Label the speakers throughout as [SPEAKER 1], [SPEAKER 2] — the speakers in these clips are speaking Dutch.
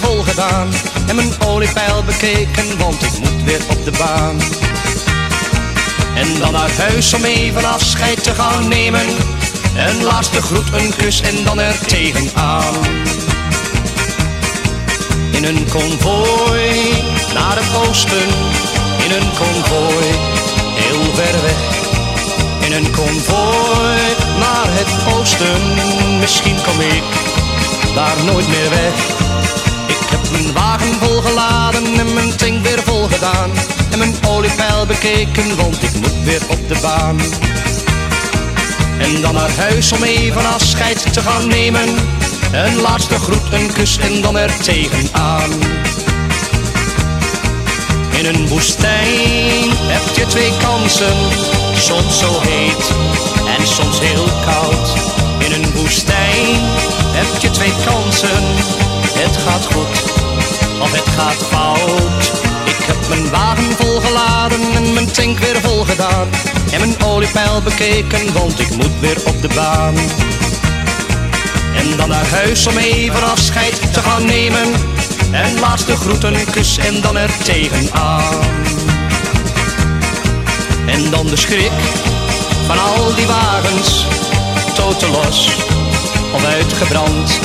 [SPEAKER 1] volgedaan en mijn oliepeil bekeken, want ik moet weer op de baan. En dan naar huis om even afscheid te gaan nemen. Een laatste groet, een kus en dan er tegenaan. In een konvooi naar het oosten, in een konvooi heel ver weg. In een konvooi naar het oosten, misschien kom ik daar nooit meer weg. Oliepeil bekeken, want ik moet weer op de baan. En dan naar huis om even afscheid te gaan nemen. Een laatste groet, een kus en dan er tegenaan. In een woestijn heb je twee kansen, soms zo heet en soms heel koud. In een woestijn heb je twee kansen, het gaat goed of het gaat fout. Ik heb mijn weer volgedaan. En mijn oliepeil bekeken, want ik moet weer op de baan. En dan naar huis om even afscheid te gaan nemen. En laatste groet, een kus en dan er tegenaan. En dan de schrik van al die wagens, totelos of uitgebrand.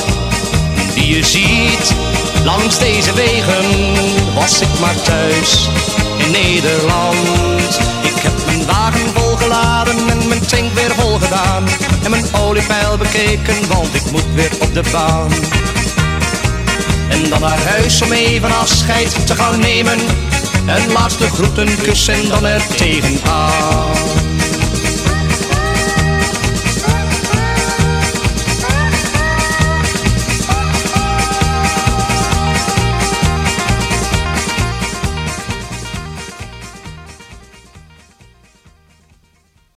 [SPEAKER 1] Die je ziet langs deze wegen, was ik maar thuis in Nederland. En oliepeil bekeken, want ik moet weer op de baan. En dan naar huis om even afscheid te gaan nemen. Een laatste groet, een kus en dan er tegenaan.